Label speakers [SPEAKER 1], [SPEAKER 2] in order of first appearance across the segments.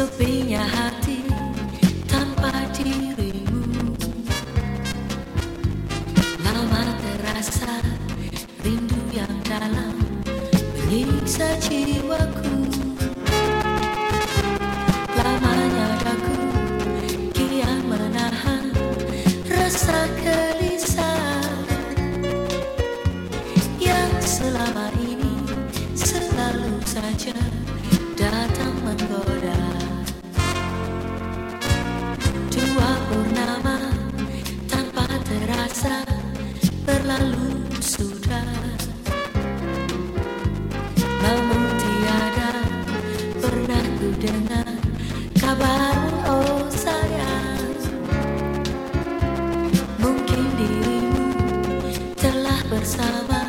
[SPEAKER 1] Sepinya hati tanpa dirimu. Lama terasa rindu yang dalam Menyiksa jiwaku. Lamanya daku kian menahan Rasa gelisah. Yang selama ini selalu saja dengar kabar oh sayang. Mungkin dirimu telah bersama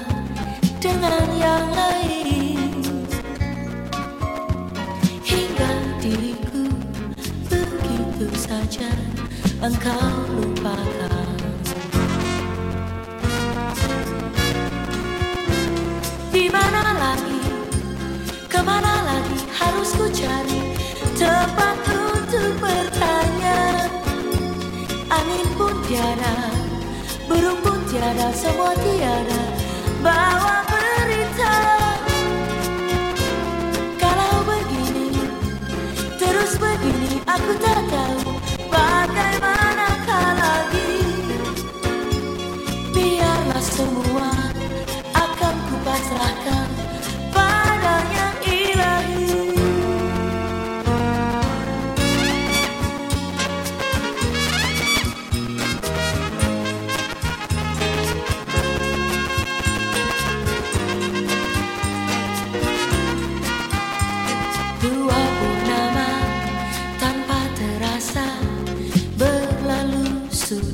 [SPEAKER 1] dengan yang lain. Hingga diriku begitu saja engkau lupakan. Di mana lagi, ke mana lagi harus ku cari tempat untuk bertanya. Angin pun tiada, burung pun tiada, semua tiada. Bawa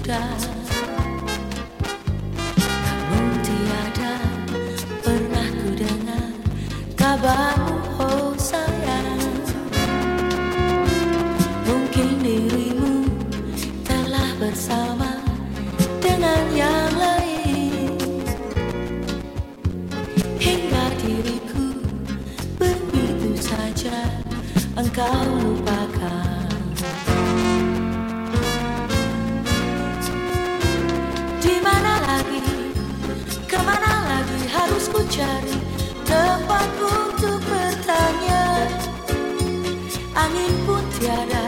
[SPEAKER 1] sudah Namun tiada pernah ku dengar kabarmu oh sayang. Mungkin dirimu telah bersama dengan yang lain. Hingga diriku begitu saja engkau lupakan cari tempat untuk bertanya. Angin pun tiada,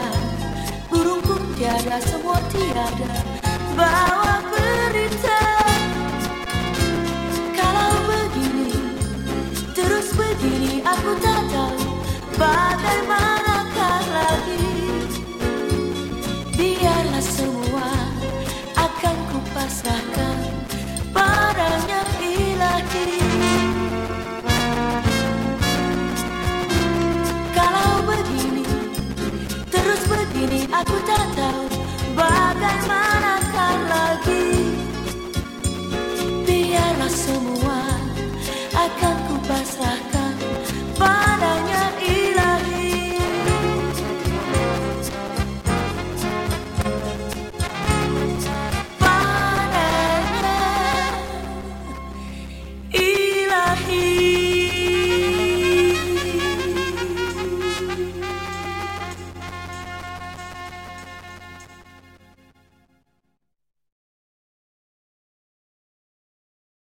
[SPEAKER 1] burung pun tiada, semua tiada. Bawa berita. Kalau begini, terus begini aku tak tahu Bagaimanakah lagi. Biarlah semua akan kupasrahkan someone